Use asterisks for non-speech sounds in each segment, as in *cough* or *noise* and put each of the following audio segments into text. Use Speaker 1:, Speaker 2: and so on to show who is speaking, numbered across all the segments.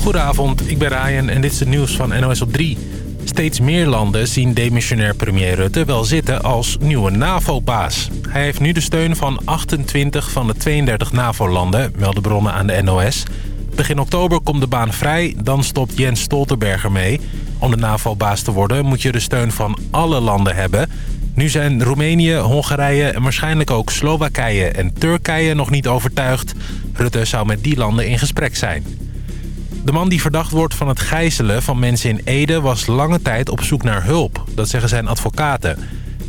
Speaker 1: Goedenavond, ik ben Ryan en dit is het nieuws van NOS op 3. Steeds meer landen zien demissionair premier Rutte wel zitten als nieuwe NAVO-baas. Hij heeft nu de steun van 28 van de 32 NAVO-landen, melden bronnen aan de NOS. Begin oktober komt de baan vrij, dan stopt Jens Stoltenberg ermee. Om de NAVO-baas te worden moet je de steun van alle landen hebben. Nu zijn Roemenië, Hongarije en waarschijnlijk ook Slowakije en Turkije nog niet overtuigd. Rutte zou met die landen in gesprek zijn. De man die verdacht wordt van het gijzelen van mensen in Ede... was lange tijd op zoek naar hulp. Dat zeggen zijn advocaten.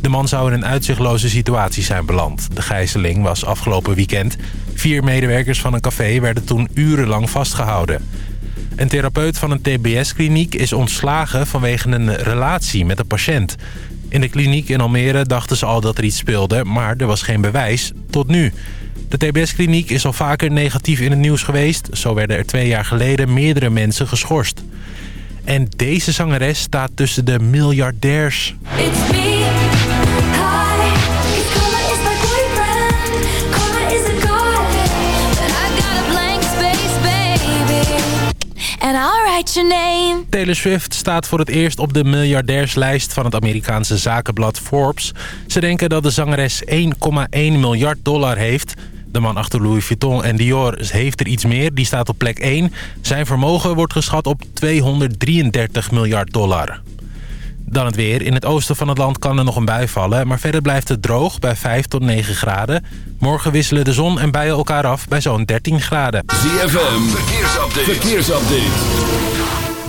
Speaker 1: De man zou in een uitzichtloze situatie zijn beland. De gijzeling was afgelopen weekend. Vier medewerkers van een café werden toen urenlang vastgehouden. Een therapeut van een tbs-kliniek is ontslagen vanwege een relatie met een patiënt. In de kliniek in Almere dachten ze al dat er iets speelde, maar er was geen bewijs. Tot nu. De TBS-kliniek is al vaker negatief in het nieuws geweest. Zo werden er twee jaar geleden meerdere mensen geschorst. En deze zangeres staat tussen de miljardairs. Taylor Swift staat voor het eerst op de miljardairslijst van het Amerikaanse zakenblad Forbes. Ze denken dat de zangeres 1,1 miljard dollar heeft. De man achter Louis Vuitton en Dior heeft er iets meer. Die staat op plek 1. Zijn vermogen wordt geschat op 233 miljard dollar. Dan het weer. In het oosten van het land kan er nog een bui vallen. Maar verder blijft het droog bij 5 tot 9 graden. Morgen wisselen de zon en buien elkaar af bij zo'n 13 graden.
Speaker 2: ZFM, verkeersupdate. verkeersupdate.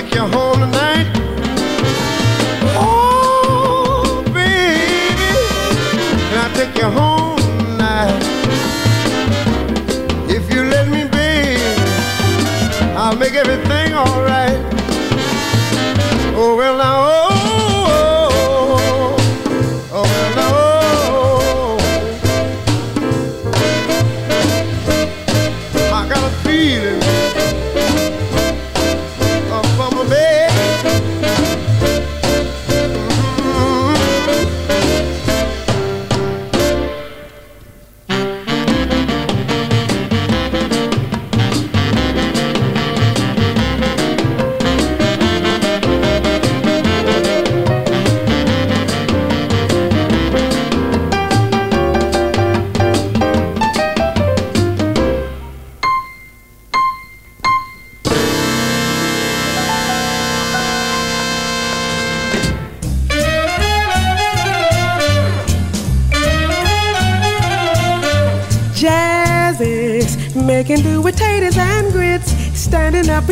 Speaker 3: Take you home tonight, Oh, baby, Can I take you home tonight? If you let me, baby, I'll make everything.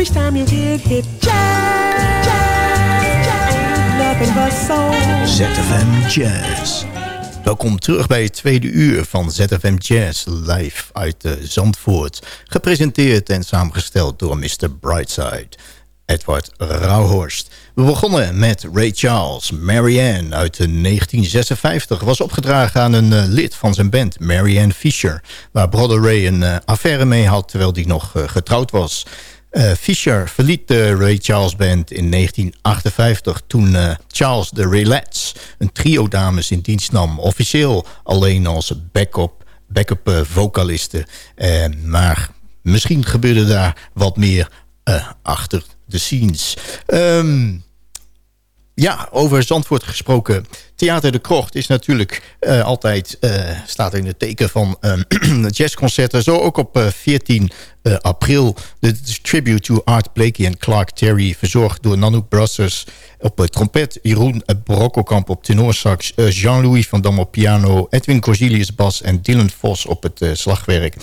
Speaker 4: Time you.
Speaker 5: ZFM Jazz. Welkom terug bij het tweede uur van ZFM Jazz live uit uh, Zandvoort. Gepresenteerd en samengesteld door Mr. Brightside, Edward Rauhorst. We begonnen met Ray Charles, Marianne uit 1956. Was opgedragen aan een uh, lid van zijn band, Marianne Fisher. Waar brother Ray een uh, affaire mee had terwijl hij nog getrouwd was. Uh, Fisher verliet de Ray Charles Band in 1958 toen uh, Charles de Relax een trio dames in dienst nam. Officieel alleen als backup, backup uh, vocalisten. maar misschien gebeurde daar wat meer achter de scenes. Um, ja, over Zandvoort gesproken. Theater de Krocht is natuurlijk uh, altijd, uh, staat in het teken van *clears throat* um, jazzconcerten. Zo ook op uh, 14 april. De tribute to Art Blakey en Clark Terry. Verzorgd door Nanook Brothers op trompet. Jeroen Brokkelkamp op tenorsax. Jean-Louis van Dam op piano. Edwin Corzilius bas en Dylan Vos op het slagwerk.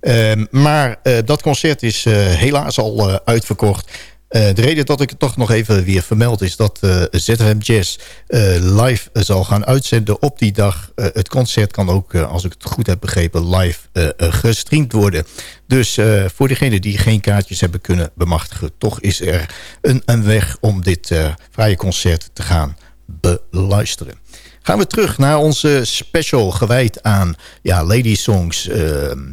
Speaker 5: Ehm, maar dat concert is helaas al uitverkocht. Uh, de reden dat ik het toch nog even weer vermeld is dat eh, ZFM Jazz uh, live zal gaan uitzenden op die dag. het concert kan ook, als ik het goed heb begrepen, live gestreamd worden. Dus voor degenen die geen kaartjes hebben kunnen bemachtigen, toch is er een, een weg om dit vrije concert te gaan beluisteren. Gaan we terug naar onze special gewijd aan ja, lady songs. Ehm,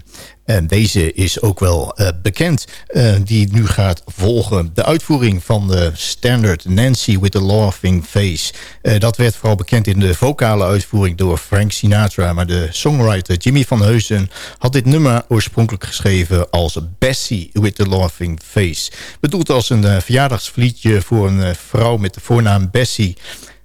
Speaker 5: en deze is ook wel uh, bekend, uh, die nu gaat volgen. De uitvoering van de standard Nancy with the Laughing Face. Uh, dat werd vooral bekend in de vocale uitvoering door Frank Sinatra. Maar de songwriter Jimmy van Heusen had dit nummer oorspronkelijk geschreven als Bessie with the Laughing Face. Bedoeld als een verjaardagsvliedje voor een vrouw met de voornaam Bessie...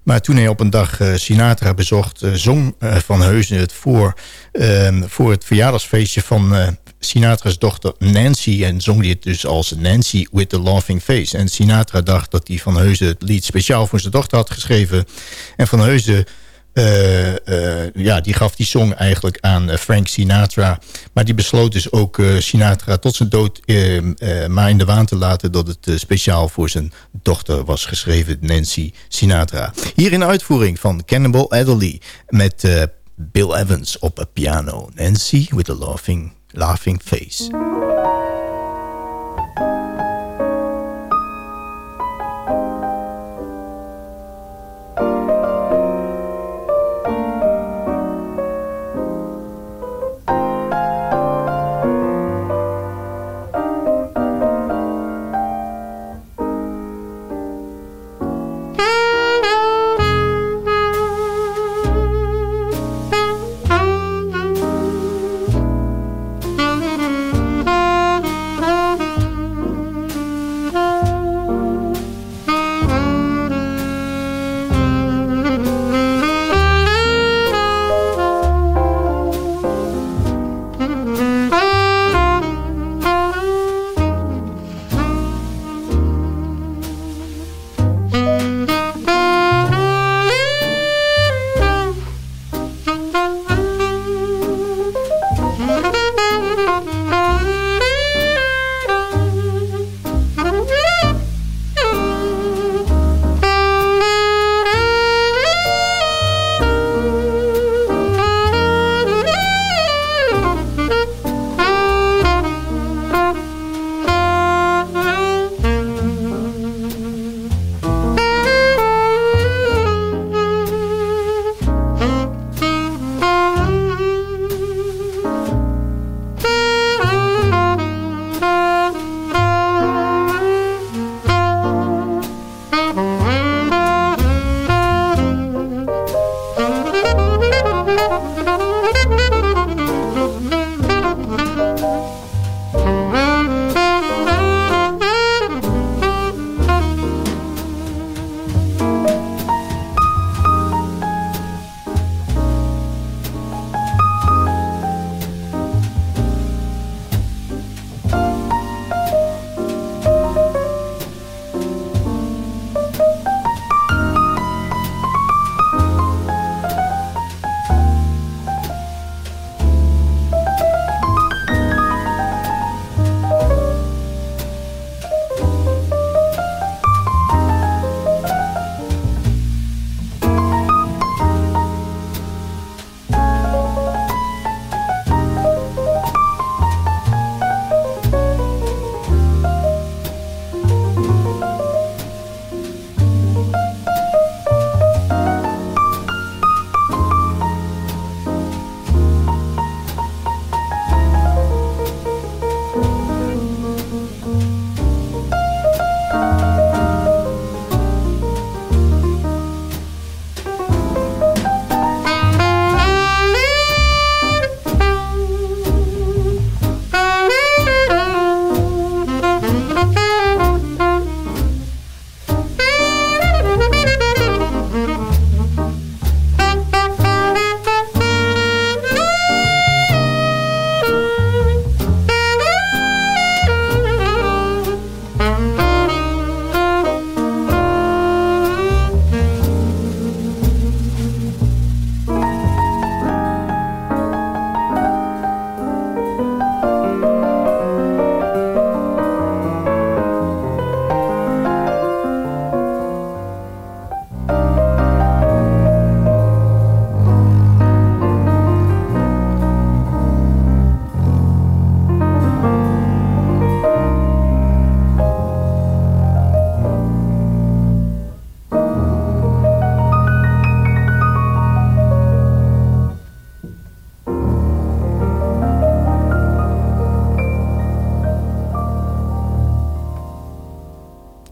Speaker 5: Maar toen hij op een dag uh, Sinatra bezocht, uh, zong uh, Van Heusen het voor, ehm, voor het verjaardagsfeestje van Sinatra's dochter Nancy. En zong het dus als Nancy with the Laughing Face. En Sinatra dacht dat hij Van Heusen het lied speciaal voor zijn dochter had geschreven. En Van Heusen uh, uh, ja, die gaf die song eigenlijk aan uh, Frank Sinatra. Maar die besloot dus ook Sinatra tot zijn dood maar in de waan te laten... dat het speciaal voor zijn dochter was geschreven, Nancy Sinatra. Hier in uitvoering van Cannibal Adderley met Bill Evans op een piano. Nancy with a laughing, laughing face.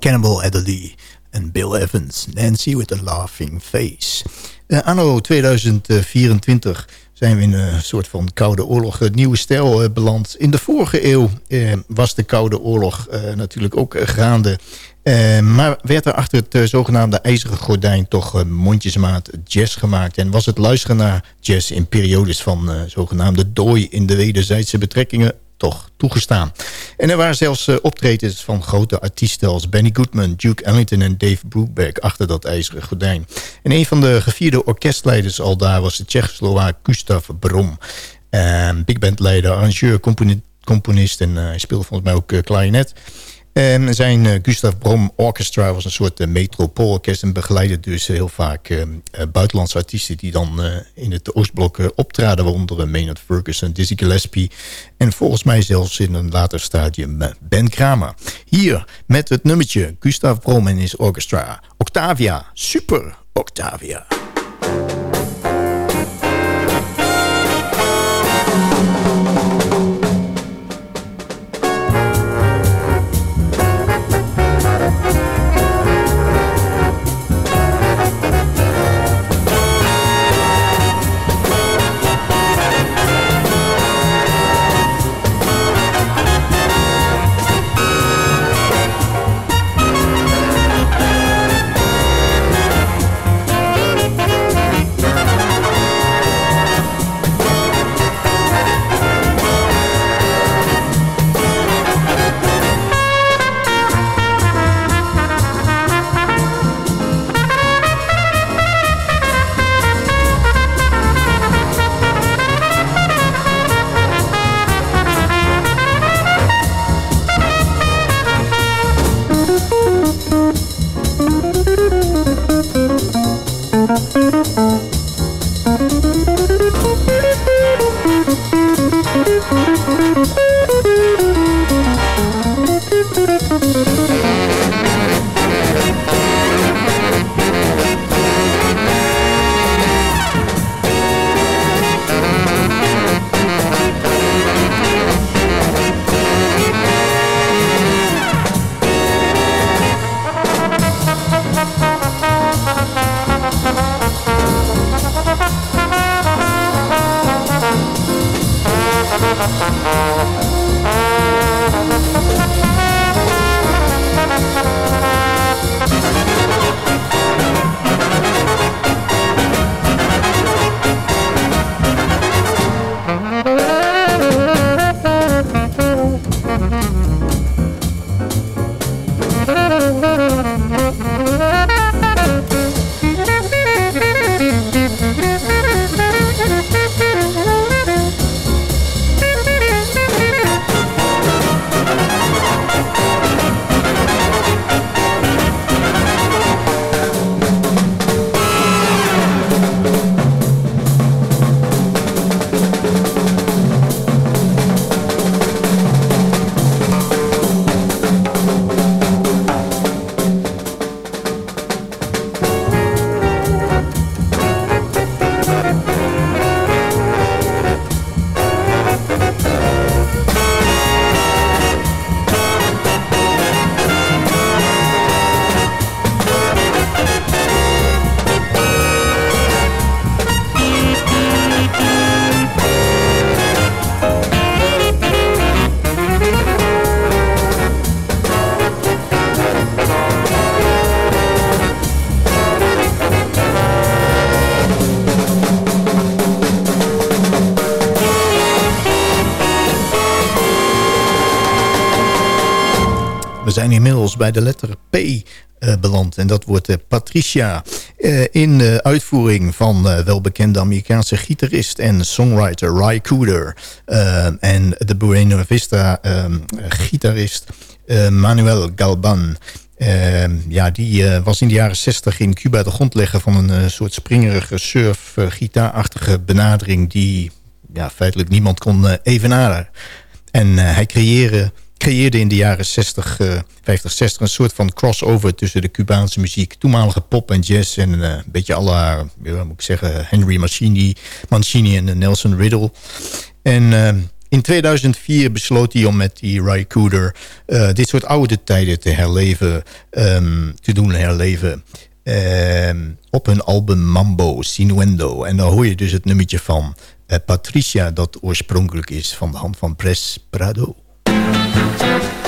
Speaker 5: Cannibal Adderley en Bill Evans. Nancy with a Laughing Face. Uh, anno 2024 zijn we in een soort van Koude Oorlog uh, nieuwe stijl uh, beland. In de vorige eeuw was de Koude Oorlog natuurlijk ook gaande. maar werd er achter het zogenaamde ijzeren gordijn toch mondjesmaat jazz gemaakt. En was het luisteren naar jazz in periodes van zogenaamde dooi in de wederzijdse betrekkingen toch toegestaan. En er waren zelfs uh, optredens van grote artiesten als Benny Goodman, Duke Ellington en Dave Brubeck achter dat ijzeren gordijn. En een van de gevierde orkestleiders al daar was de Tsjechoslowaak Gustav Brom. Big bandleider, arrangeur, componist en uh, hij speelde volgens mij ook uh, klarinet. En zijn uh, Gustav Brom Orchestra was een soort uh, metropoolorkest... en begeleidde dus heel vaak uh, buitenlandse artiesten... die dan in het Oostblok optraden... waaronder Maynard Ferguson, Dizzy Gillespie... en volgens mij zelfs in een later stadium Ben Kramer. Hier met het nummertje Gustav Brom en his orchestra. Octavia, super Octavia. Bij de letter P uh, beland. En dat wordt uh, Patricia. Uh, in de uitvoering van welbekende Amerikaanse gitarist en songwriter Ry Cooder. en de Buena Vista gitarist Manuel Galban. ja, die was in de jaren 60 in Cuba de grondlegger van een soort springerige surf-gitaarachtige benadering... die ja, feitelijk niemand kon evenaren. En hij creëerde creëerde in de jaren 60, uh, 50, 60 een soort van crossover tussen de Cubaanse muziek, toenmalige pop en jazz en uh, een beetje alle, moet ik zeggen, Henry Mancini, Mancini en Nelson Riddle. En uh, In 2004 besloot hij om met die Ry dit soort oude tijden te herleven, um, te doen herleven. Um, op hun album Mambo Sinuendo. En daar hoor je dus het nummertje van Patricia... dat oorspronkelijk is van de hand van Pres Prado. Thank you.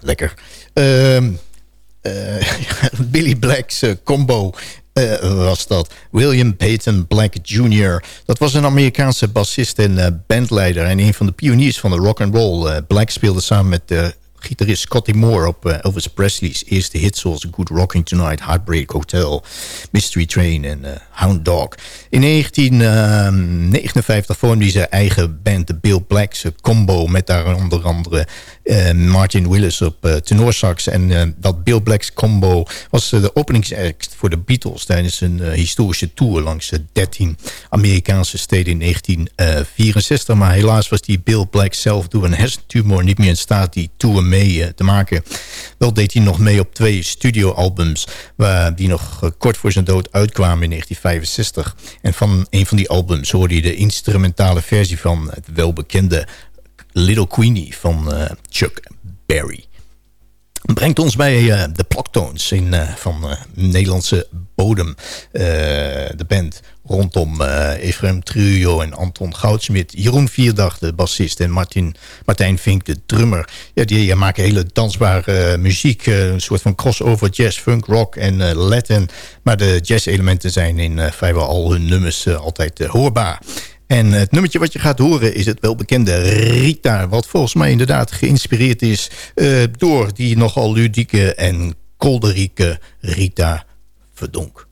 Speaker 5: Lekker. Ehm, eh, *laughs* Billy Black's eh, combo eh, was dat. William Peyton Black Jr. Dat was een Amerikaanse bassist en bandleider... en een van de pioniers van de rock and roll. Black speelde samen met gitarist Scotty Moore op Elvis Presley's eerste hits zoals Good Rocking Tonight, Heartbreak Hotel, Mystery Train en Hound Dog. In 1959 vormde hij zijn eigen band, de Bill Blacks combo, met daar onder andere Martin Willis op uh, tenorsax. En dat Bill Blacks combo was de openingsact voor de Beatles tijdens een historische tour langs 13 Amerikaanse steden in 1964. Maar helaas was die Bill Black zelf door een hersentumor niet meer in staat die tour mee eh, te maken. Wel deed hij nog mee op twee studioalbums... Die nog eh, kort voor zijn dood uitkwamen in 1965. En van een van die albums hoorde hij de instrumentale versie... van het welbekende Little Queenie van uh, Chuck Berry brengt ons bij uh, de Ploktones in, uh, van Nederlandse bodem. de band rondom Ephraim Trio en Anton Goudsmit. Jeroen Vierdag, de bassist. En Martin, Martijn Vink, de drummer. Ja, die maken hele dansbare muziek. een soort van crossover jazz, funk, rock en Latin. Maar de jazz-elementen zijn in vrijwel al hun nummers altijd hoorbaar. En het nummertje wat je gaat horen is het welbekende Rita. Wat volgens mij inderdaad geïnspireerd is eh, door die nogal ludieke en kolderieke Rita Verdonk.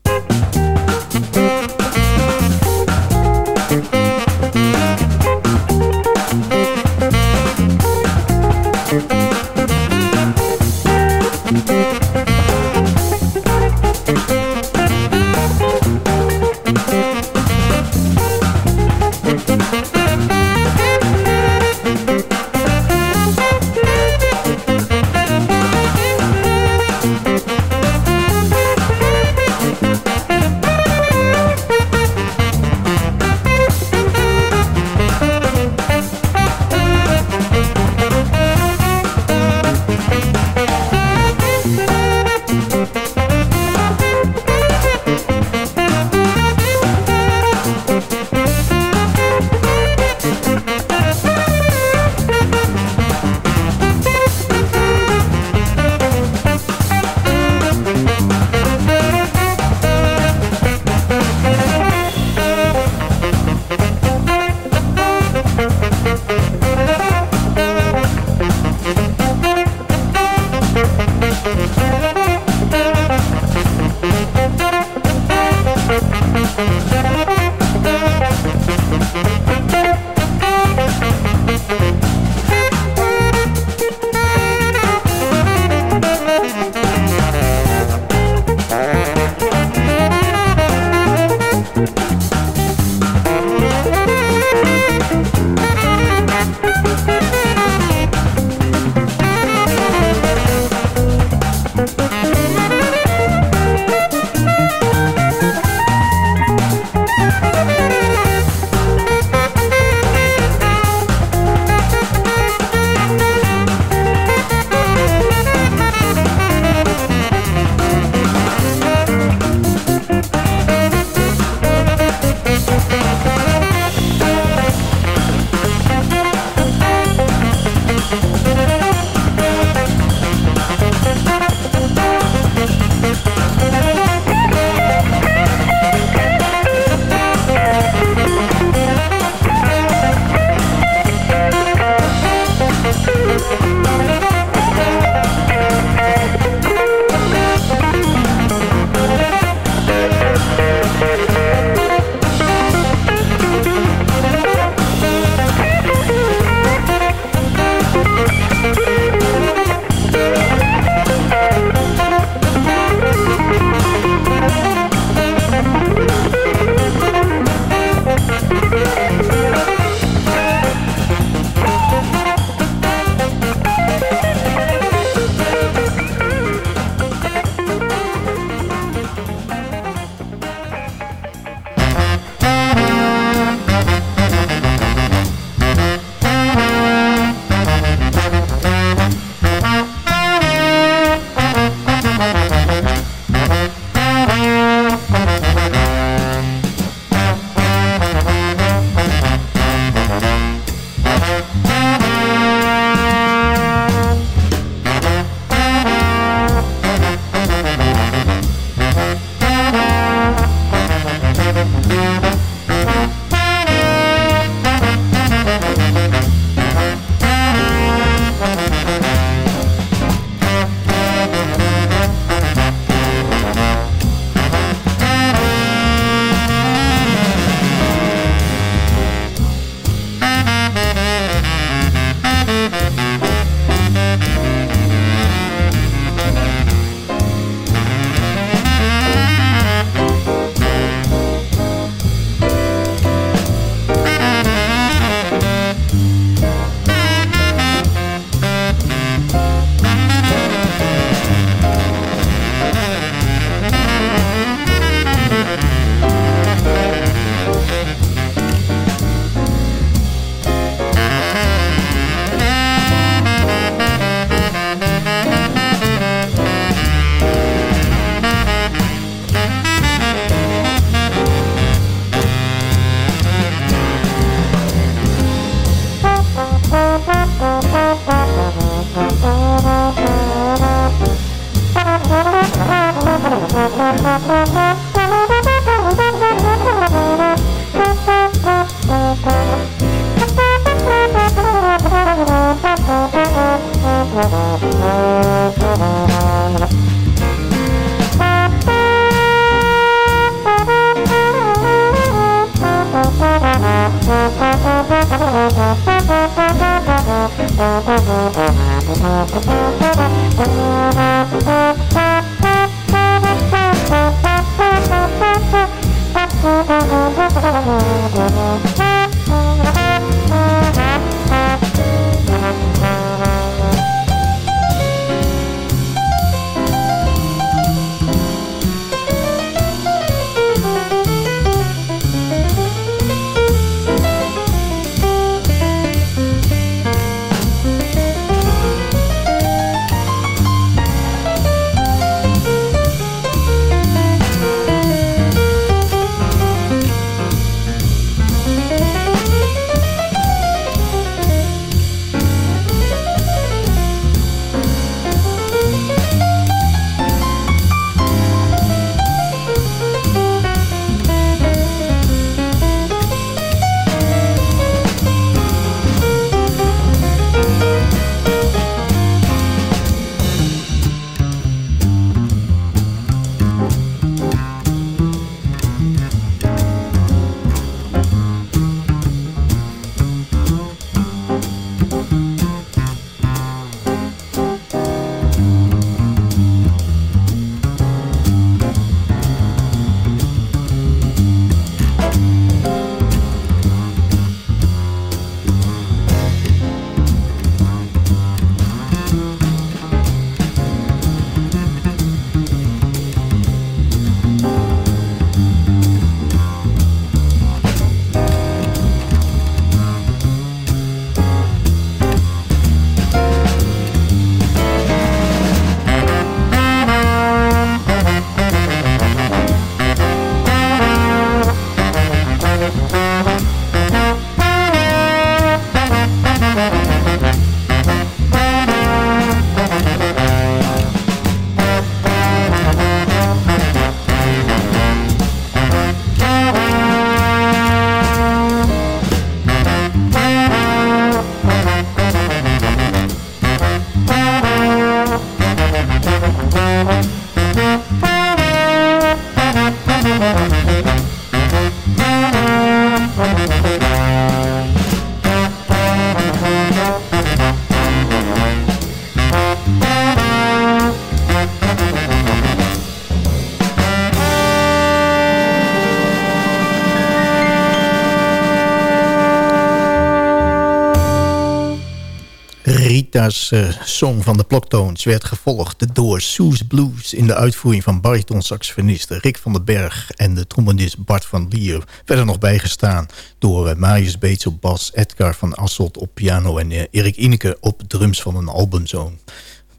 Speaker 5: Rita's uh, song van de Ploktoons werd gevolgd door Soes Blues... in de uitvoering van baritonsaxofonist Rick van den Berg... en de trombonist Bart van Lier. Verder nog bijgestaan door uh, Marius Beets op bas... Edgar van Asselt op piano en uh, Erik Ineke op drums van een albumzoon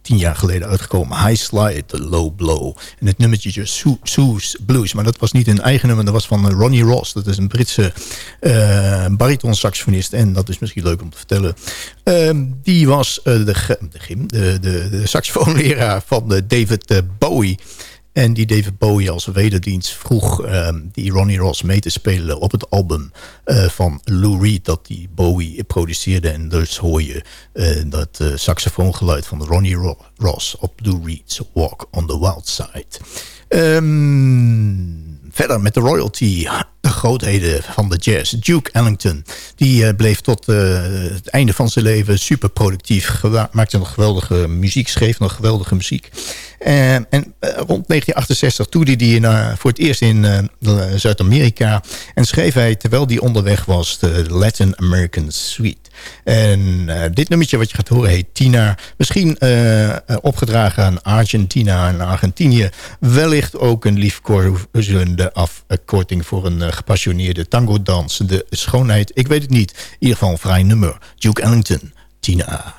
Speaker 5: tien jaar geleden uitgekomen. High Slide, Low Blow. En het nummertje Soos Blues. Maar dat was niet een eigen nummer. Dat was van Ronnie Ross. Dat is een Britse uh, bariton saxofonist. En dat is misschien leuk om te vertellen. Uh, die was uh, de, de, de, de, de saxofoonleraar van David Bowie. En die David Bowie als wederdienst vroeg uh, die Ronnie Ross mee te spelen op het album uh, van Lou Reed dat die Bowie produceerde. En dus hoor je uh, dat saxofoongeluid van Ronnie Ro Ross op Lou Reed's Walk on the Wild Side. Um, verder met de royalty, de grootheden van de jazz. Duke Ellington, die uh, bleef tot uh, het einde van zijn leven super productief. Maakte nog geweldige muziek, schreef nog geweldige muziek. Uh, en rond 1968 toerde hij voor het eerst in Zuid-Amerika. En schreef hij, terwijl hij onderweg was, de Latin American Suite. En dit nummertje wat je gaat horen heet Tina. Misschien opgedragen aan Argentina en Argentinië. Wellicht ook een liefkozende afkorting voor een gepassioneerde tango-dans. De schoonheid, ik weet het niet. In ieder geval een vrij nummer. Duke Ellington, Tina.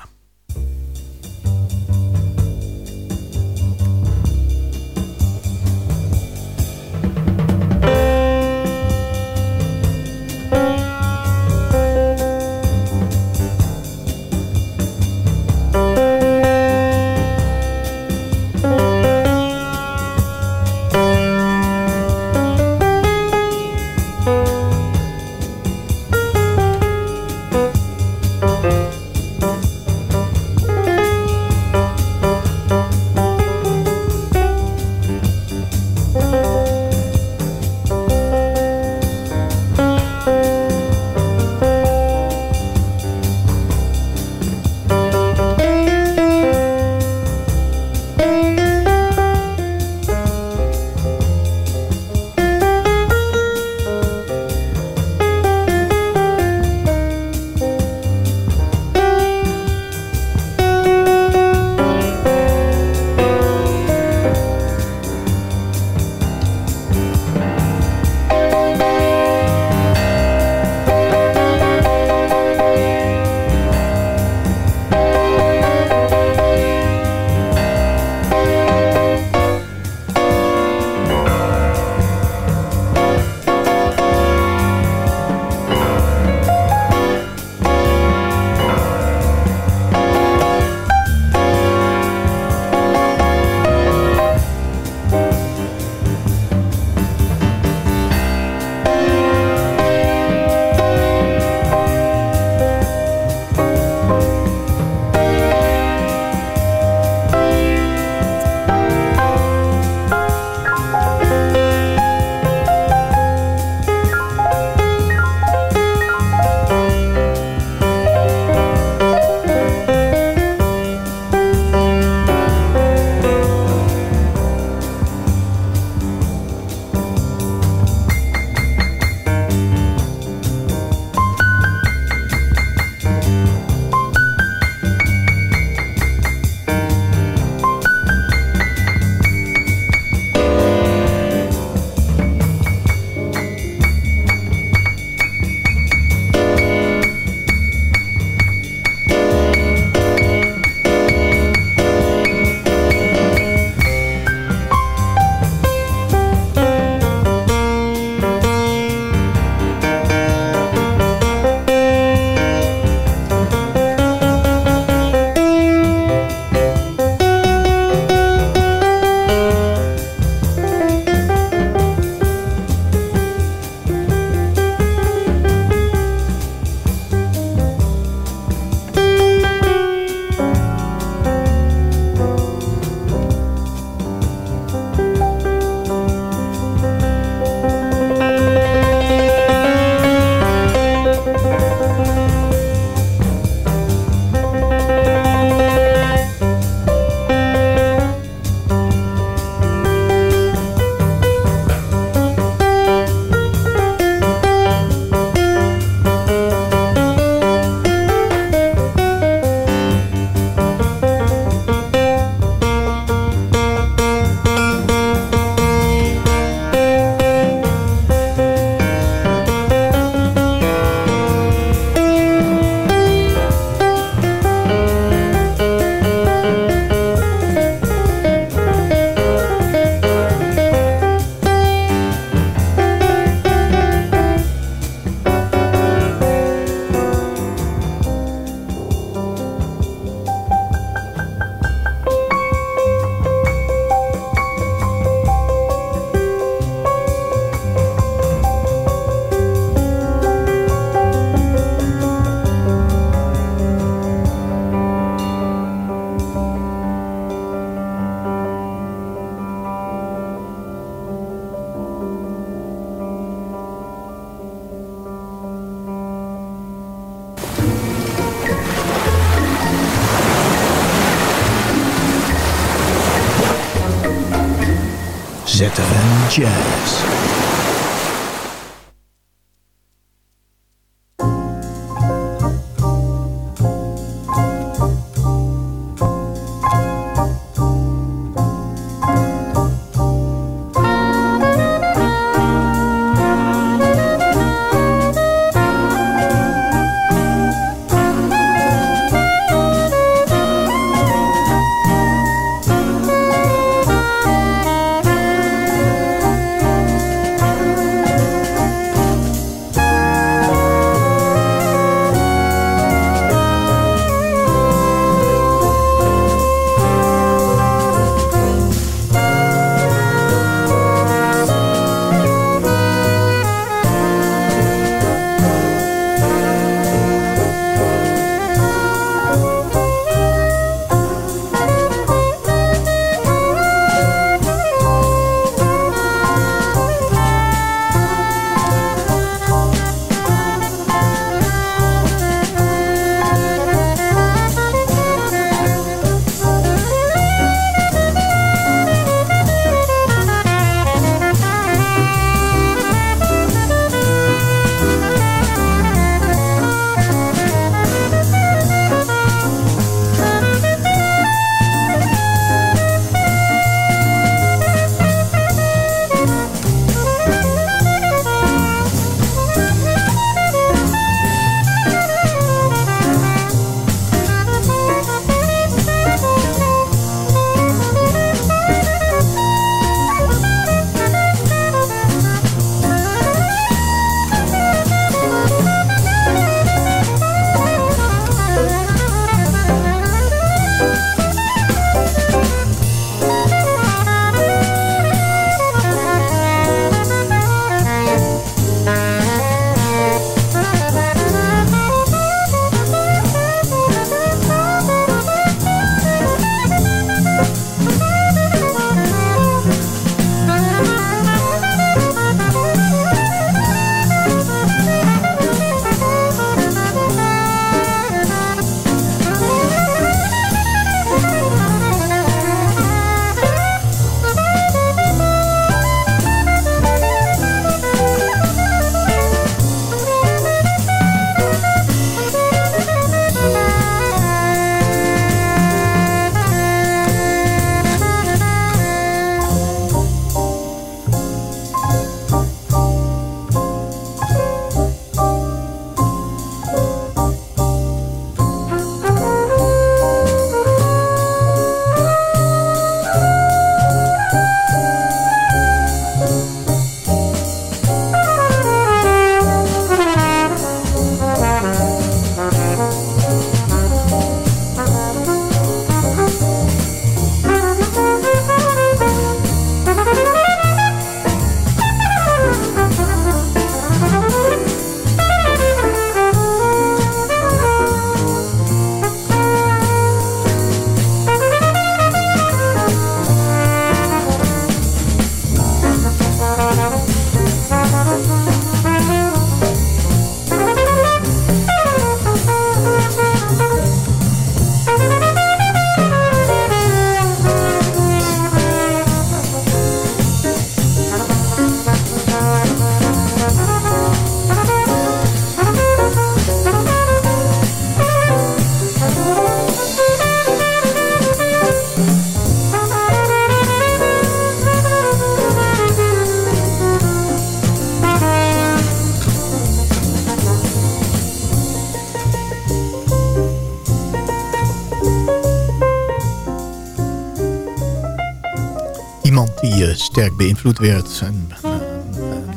Speaker 5: Werd. En, uh,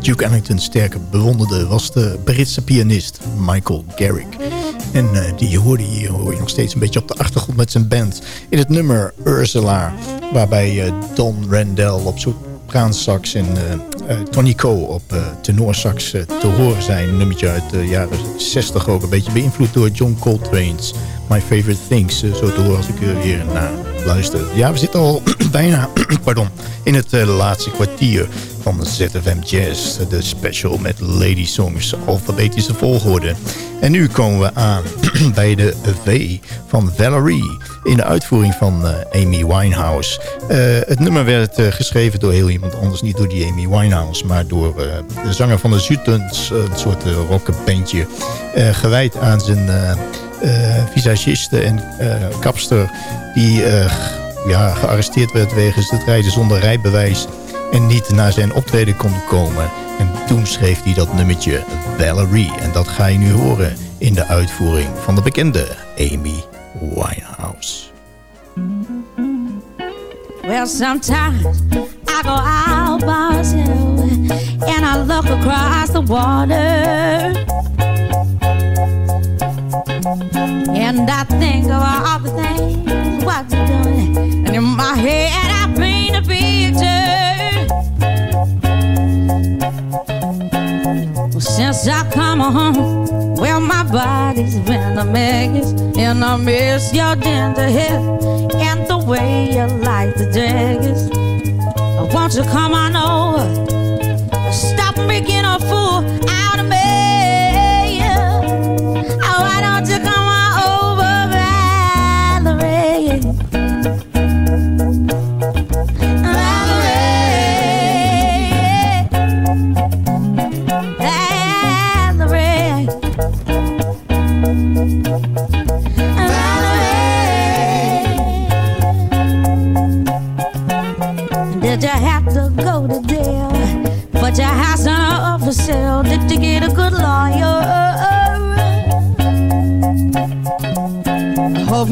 Speaker 5: Duke Ellington sterk bewonderde was de Britse pianist Michael Garrick. En uh, die hoorde hier hoor je nog steeds een beetje op de achtergrond met zijn band. In het nummer Ursula, waarbij uh, Don Randell op sopraansax en Tony Coe op tenorsax te horen zijn. Een nummertje uit de jaren 60 ook. Een beetje beïnvloed door John Coltrane's My Favorite Things. zo te horen als ik weer naar luisteren. Ja, we zitten al *clears throat* bijna *clears throat* pardon, in het uh, laatste kwartier van ZFM Jazz. De special met Lady Songs, alfabetische volgorde. En nu komen we aan *clears throat* bij de V van Valerie. In de uitvoering van uh, Amy Winehouse. Uh, het nummer werd geschreven door heel iemand anders. Niet door die Amy Winehouse, maar door de zanger van de Zutens. een soort rockbandje. gewijd aan zijn visagiste en kapster. Die ja, gearresteerd werd wegens het rijden zonder rijbewijs en niet naar zijn optreden kon komen. En toen schreef hij dat nummertje Valerie. En dat ga je nu horen in de uitvoering van de bekende Amy Winehouse.
Speaker 6: Well, sometimes I go out and I look across the water. And I think of all the things what you're. And in my head I paint a picture. Since I come home, well, my body's been a mess, and I miss your ginger hair and the way you like the daggers. Won't you come on over? Stop making a fool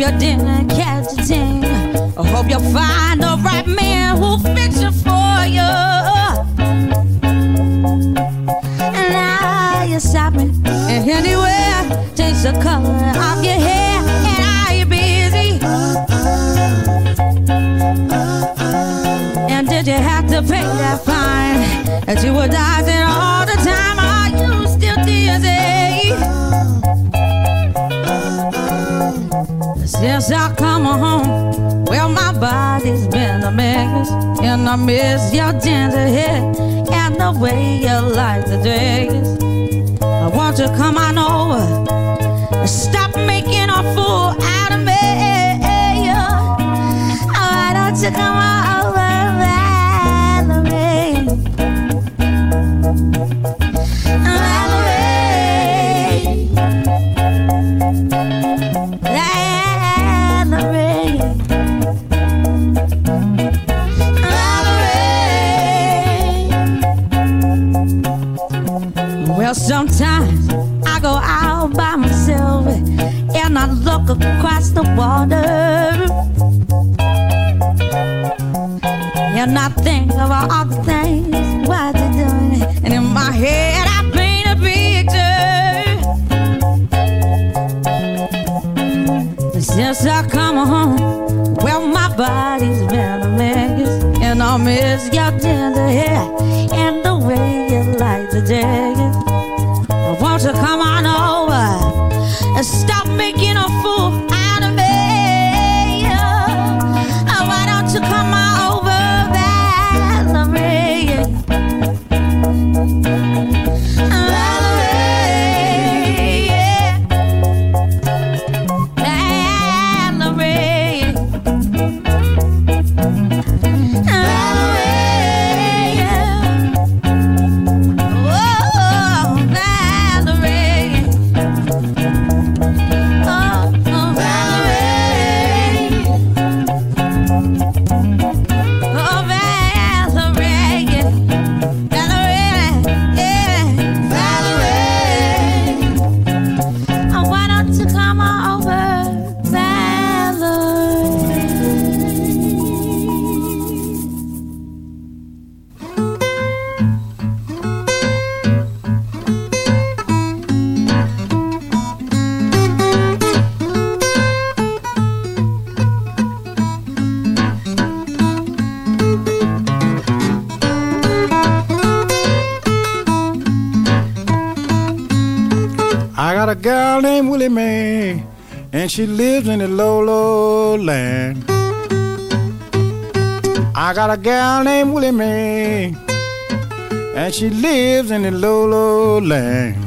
Speaker 6: you didn't catch a. I hope you'll find the right man who'll fix it for you. And now you're shopping and anywhere. Change the color of your hair. And are you busy? And did you have to pay that fine that you were dodging all Since I come home, well, my body's been a mess, and I miss your ginger hair and the way you like the dress. I want you to come on over, stop making a fool out
Speaker 7: named Willie Mae, and she lives in the low, low land. I got a gal named Willie Mae, and she lives in the low, low land.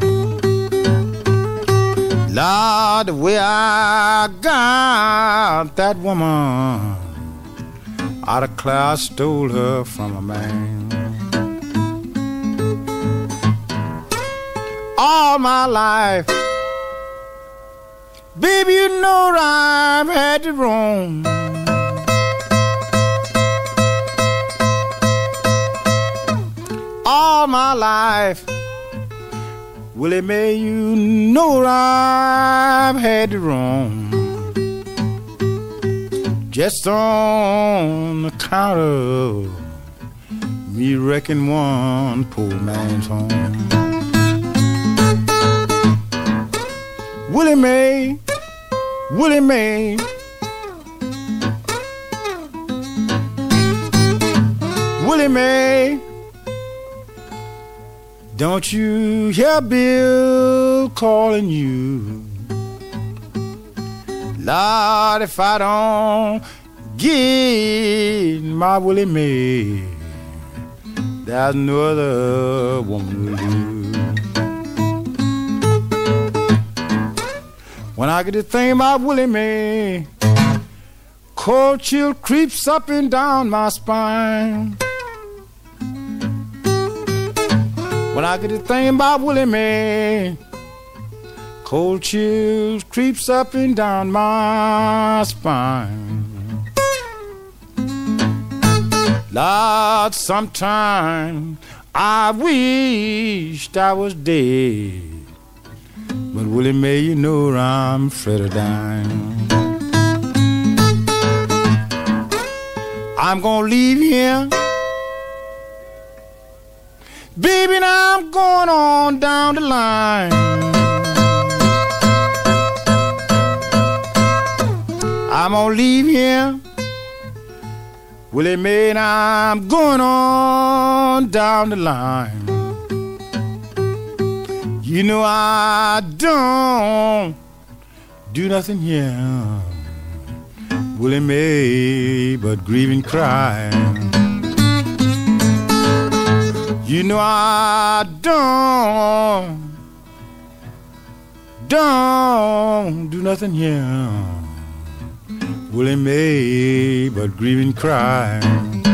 Speaker 7: Lord, the way I got that woman out of class, stole her from a man. All my life, baby, you know I've had to roam. All my life, Willie May, you know I've had to roam just on account of me wrecking one poor man's home. Willie Mae, Willie Mae. Willie Mae, don't you hear Bill calling you? Lord, if I don't get my Willie Mae, there's no other woman will. When I get to think about Willie Mae, cold chill creeps up and down my spine. When I get to think about Willie Mae, Cold chills creeps up and down my spine. Lord, sometime I wished I was dead. But Willie Mae, you know I'm dying. I'm gonna leave here. Baby, now I'm going on down the line. I'm gonna leave here. Willie Mae, now I'm going on down the line. You know I don't do nothing here. Willie Mae, but grieve and cry. You know I don't, don't do nothing here. Willie Mae, but grieve and cry.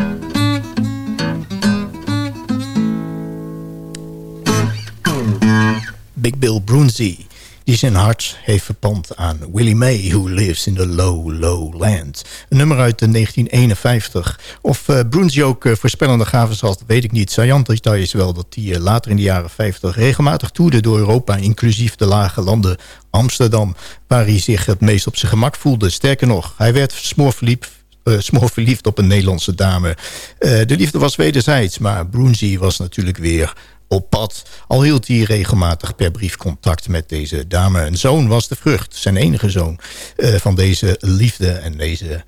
Speaker 5: Big Bill Brunsey, die zijn hart heeft verpand aan Willie Mae... Who Lives in the Low, Low Land. Een nummer uit 1951. Of uh, ook uh, voorspellende gaven had, weet ik niet. Saillant detail is wel dat hij uh, later in de jaren 50... regelmatig toerde door Europa, inclusief de lage landen Amsterdam... waar hij zich het meest op zijn gemak voelde. Sterker nog, hij werd smoor verliefd op een Nederlandse dame. De liefde was wederzijds, maar Brunsey was natuurlijk weer op pad. Al hield hij regelmatig per brief contact met deze dame. Een zoon was de vrucht, zijn enige zoon uh, van deze liefde. En deze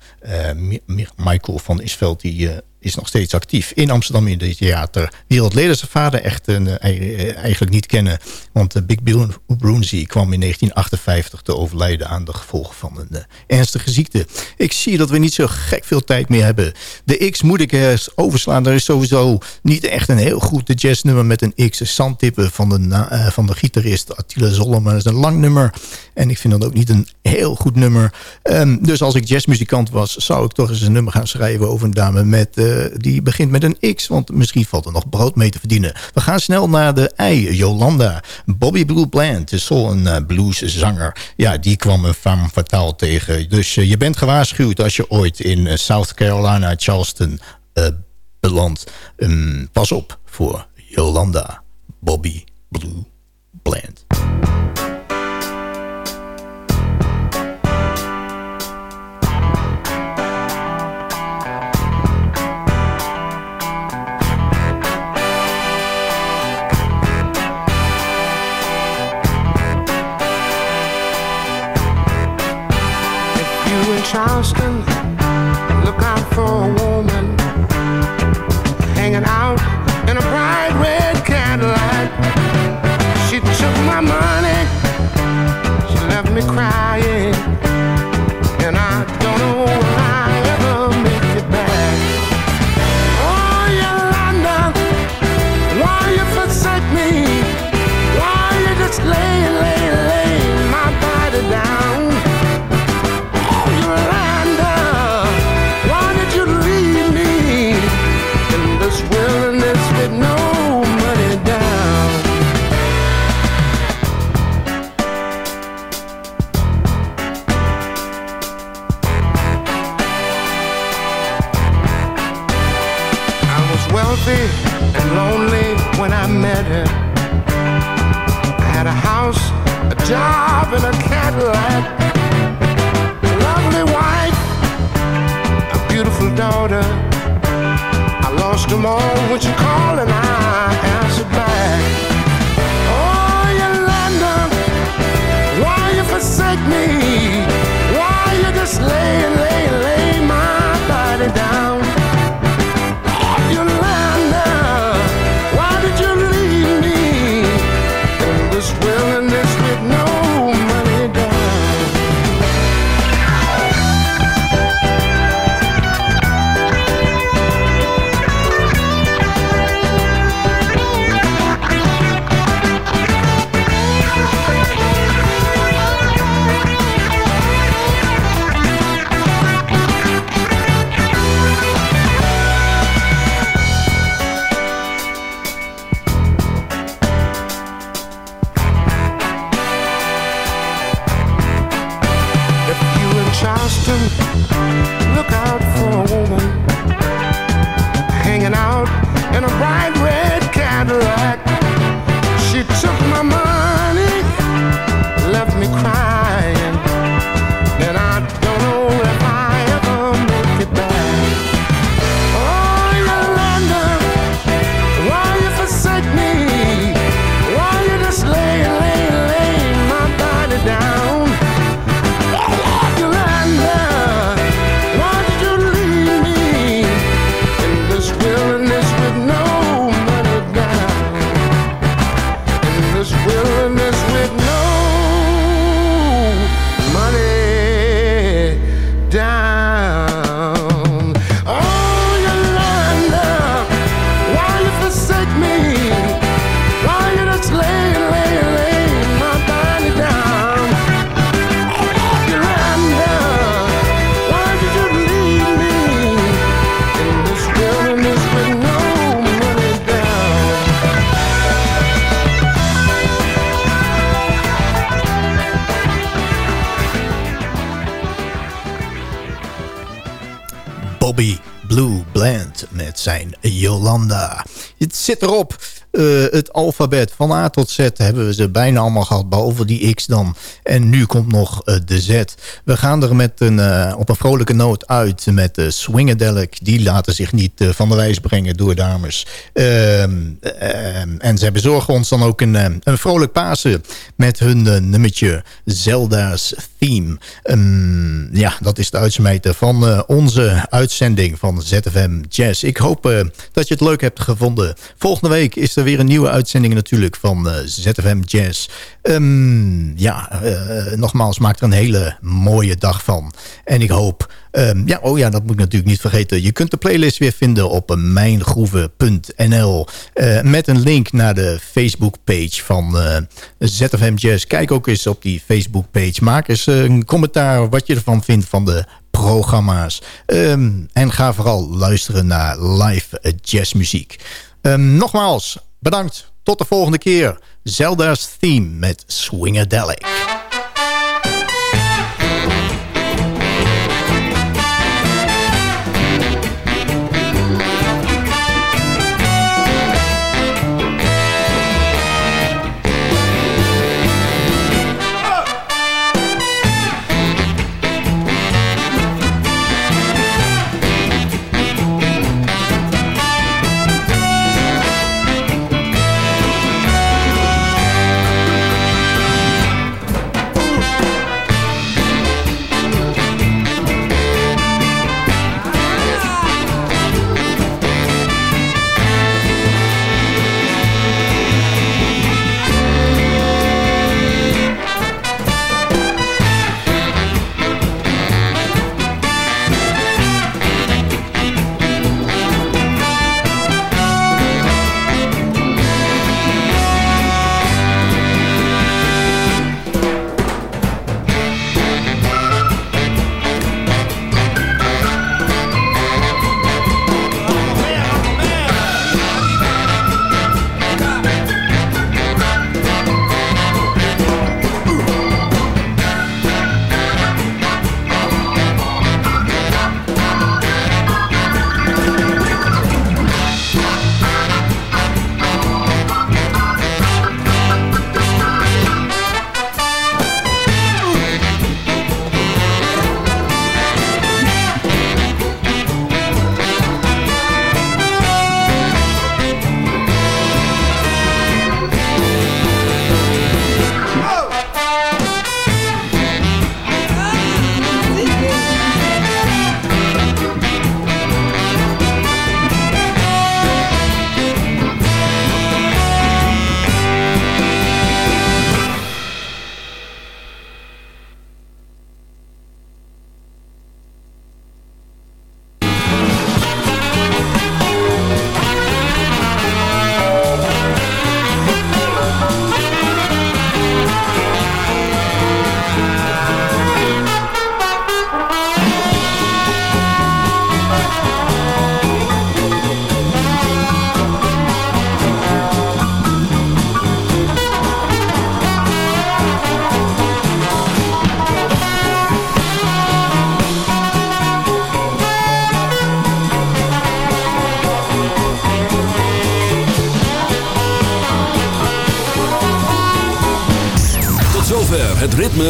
Speaker 5: Michael van Isveld, die is nog steeds actief in Amsterdam in de theater. Wereldleden zijn vader echt een, uh, eigenlijk niet kennen. Want uh, Big Bill Brunsey kwam in 1958 te overlijden aan de gevolgen van een ernstige ziekte. Ik zie dat we niet zo gek veel tijd meer hebben. De X moet ik overslaan. Er is sowieso niet echt een heel goed jazznummer met een X. Zandtippen van de, van de gitarist Attila Zolle. Maar dat is een lang nummer. En ik vind dat ook niet een heel goed nummer. Um, dus als ik jazzmuzikant was, zou ik toch eens een nummer gaan schrijven over een dame met die begint met een X, want misschien valt er nog brood mee te verdienen. We gaan snel naar de I, Jolanda. Bobby Blue Bland is zo een uh, blueszanger. Ja, die kwam een femme fatale tegen. Dus uh, je bent gewaarschuwd als je ooit in South Carolina, Charleston belandt. Um, pas op voor Jolanda, Bobby Blue Bland.
Speaker 4: Charleston, look out for a woman hanging out in a bright red Cadillac. She took my money, she left me crying, and I don't know will
Speaker 5: Het zit erop. Eh, het alfabet van A tot Z hebben we ze bijna allemaal gehad. Behalve die X dan. En nu komt nog eh, de Z. We gaan er met een, eh, op een vrolijke noot uit met de Swingadelic. Die laten zich niet van de wijs brengen door dames. Ehm, ehm, en ze bezorgen ons dan ook een, een vrolijk Pasen. Met hun nummertje Zelda's Theme. Ehm, ja, dat is de uitsmijter van onze uitzending van ZFM Jazz. Ik hoop dat je het leuk hebt gevonden. Volgende week is er weer een nieuwe uitzending natuurlijk van eh, ZFM Jazz. Ehm, ja, eh, nogmaals, maak er een hele mooie dag van. En ik hoop... ehm, ja, oh ja, dat moet ik natuurlijk niet vergeten. Je kunt de playlist weer vinden op eh, mijngroeven.nl. eh, met een link naar de Facebook-page van eh, ZFM Jazz. Kijk ook eens op die Facebook-page. Maak eens eh, een commentaar wat je ervan vindt van de programma's. Ehm, en ga vooral luisteren naar live eh, jazzmuziek. Nogmaals, bedankt. Tot de volgende keer. Zelda's Theme met Swingadelic.